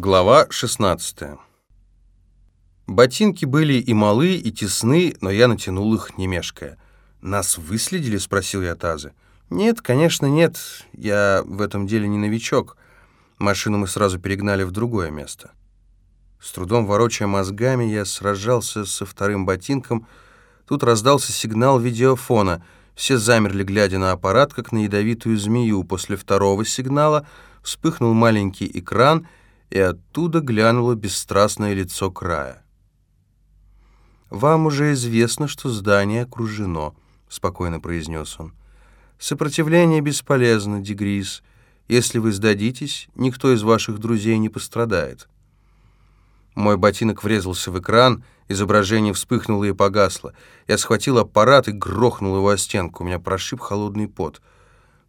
Глава 16 Ботинки были и малы, и тесны, но я натянул их, не мешкая. «Нас выследили?» — спросил я Тазы. «Нет, конечно, нет. Я в этом деле не новичок. Машину мы сразу перегнали в другое место». С трудом ворочая мозгами, я сражался со вторым ботинком. Тут раздался сигнал видеофона. Все замерли, глядя на аппарат, как на ядовитую змею. После второго сигнала вспыхнул маленький экран — и оттуда глянуло бесстрастное лицо края. «Вам уже известно, что здание окружено», — спокойно произнес он. «Сопротивление бесполезно, Дегрис. Если вы сдадитесь, никто из ваших друзей не пострадает». Мой ботинок врезался в экран, изображение вспыхнуло и погасло. Я схватил аппарат и грохнул его о стенку. У меня прошиб холодный пот.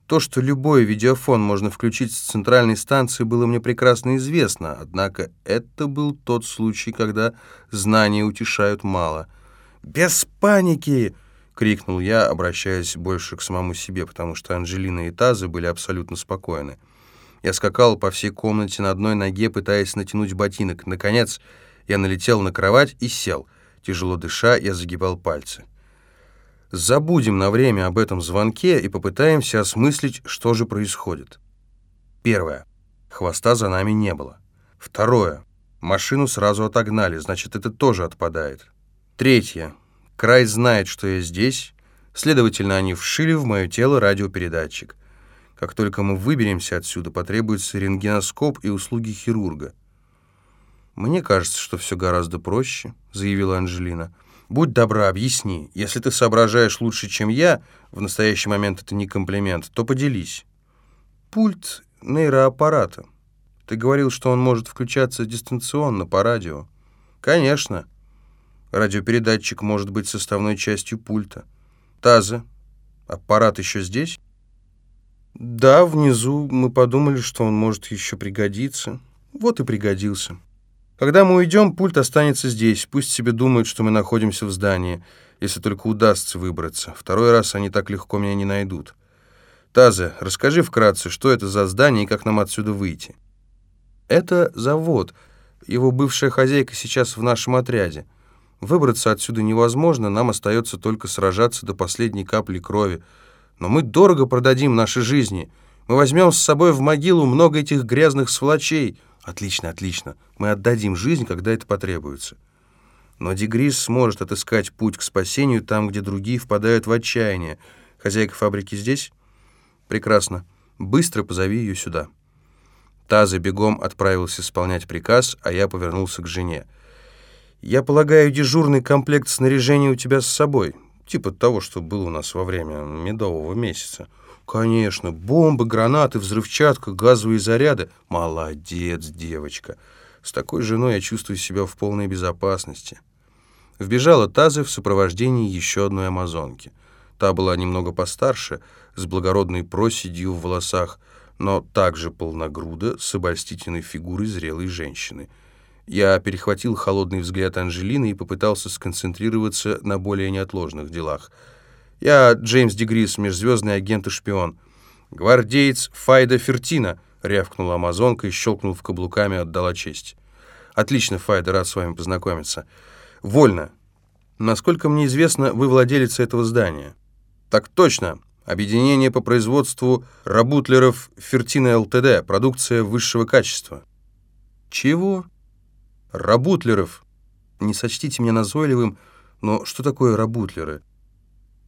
То, что любой видеофон можно включить с центральной станции, было мне прекрасно известно, однако это был тот случай, когда знания утешают мало. «Без паники!» — крикнул я, обращаясь больше к самому себе, потому что Анжелина и Тазы были абсолютно спокойны. Я скакал по всей комнате на одной ноге, пытаясь натянуть ботинок. Наконец, я налетел на кровать и сел. Тяжело дыша, я загибал пальцы. Забудем на время об этом звонке и попытаемся осмыслить, что же происходит. Первое. Хвоста за нами не было. Второе. Машину сразу отогнали, значит, это тоже отпадает. Третье. Край знает, что я здесь, следовательно, они вшили в мое тело радиопередатчик. Как только мы выберемся отсюда, потребуется рентгеноскоп и услуги хирурга. «Мне кажется, что все гораздо проще», — заявила Анжелина. Будь добра, объясни. Если ты соображаешь лучше, чем я, в настоящий момент это не комплимент, то поделись. Пульт нейроаппарата. Ты говорил, что он может включаться дистанционно по радио. Конечно. Радиопередатчик может быть составной частью пульта. Таза, аппарат еще здесь? Да, внизу мы подумали, что он может еще пригодиться. Вот и пригодился. Когда мы уйдем, пульт останется здесь. Пусть себе думают, что мы находимся в здании, если только удастся выбраться. Второй раз они так легко меня не найдут. Таза, расскажи вкратце, что это за здание и как нам отсюда выйти. Это завод. Его бывшая хозяйка сейчас в нашем отряде. Выбраться отсюда невозможно, нам остается только сражаться до последней капли крови. Но мы дорого продадим наши жизни. Мы возьмем с собой в могилу много этих грязных сволочей — Отлично, отлично. Мы отдадим жизнь, когда это потребуется. Но Дегрис сможет отыскать путь к спасению там, где другие впадают в отчаяние. Хозяйка фабрики здесь? Прекрасно. Быстро позови ее сюда. Таза бегом отправился исполнять приказ, а я повернулся к жене. «Я полагаю, дежурный комплект снаряжения у тебя с собой, типа того, что было у нас во время медового месяца». «Конечно, бомбы, гранаты, взрывчатка, газовые заряды. Молодец, девочка. С такой женой я чувствую себя в полной безопасности». Вбежала Тазы в сопровождении еще одной амазонки. Та была немного постарше, с благородной проседью в волосах, но также полногруда, с обольстительной фигурой зрелой женщины. Я перехватил холодный взгляд Анжелины и попытался сконцентрироваться на более неотложных делах — я Джеймс Дегрис, межзвездный агент и шпион. Гвардеец Файда Фертина, рявкнула амазонка и щелкнул в каблуками, отдала честь. Отлично, Файда, рад с вами познакомиться. Вольно. Насколько мне известно, вы владелец этого здания. Так точно. Объединение по производству рабутлеров Фертина ЛТД, продукция высшего качества. Чего? Рабутлеров. Не сочтите меня назойливым, но что такое рабутлеры?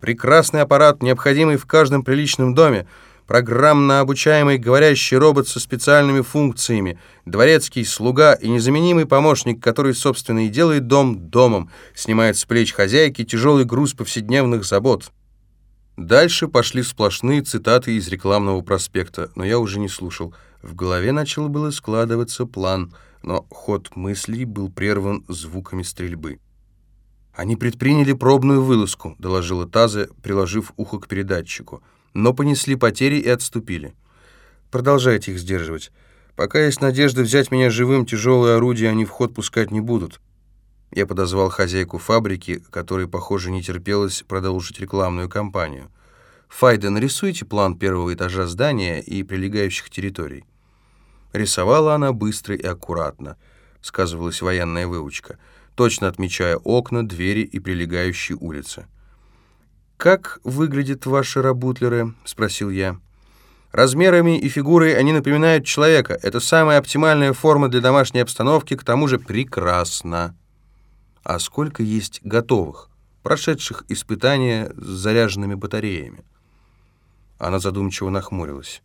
Прекрасный аппарат, необходимый в каждом приличном доме, программно обучаемый говорящий робот со специальными функциями, дворецкий, слуга и незаменимый помощник, который, собственно, и делает дом домом, снимает с плеч хозяйки тяжелый груз повседневных забот. Дальше пошли сплошные цитаты из рекламного проспекта, но я уже не слушал. В голове начал было складываться план, но ход мыслей был прерван звуками стрельбы. «Они предприняли пробную вылазку», — доложила Таза, приложив ухо к передатчику. «Но понесли потери и отступили. Продолжайте их сдерживать. Пока есть надежда взять меня живым, тяжелые орудия они в ход пускать не будут». Я подозвал хозяйку фабрики, которой, похоже, не терпелось продолжить рекламную кампанию. «Файда, нарисуйте план первого этажа здания и прилегающих территорий». Рисовала она быстро и аккуратно, сказывалась военная выучка, точно отмечая окна, двери и прилегающие улицы. «Как выглядят ваши работлеры?» — спросил я. Размерами и фигурой они напоминают человека. Это самая оптимальная форма для домашней обстановки, к тому же прекрасно. А сколько есть готовых, прошедших испытания с заряженными батареями? Она задумчиво нахмурилась.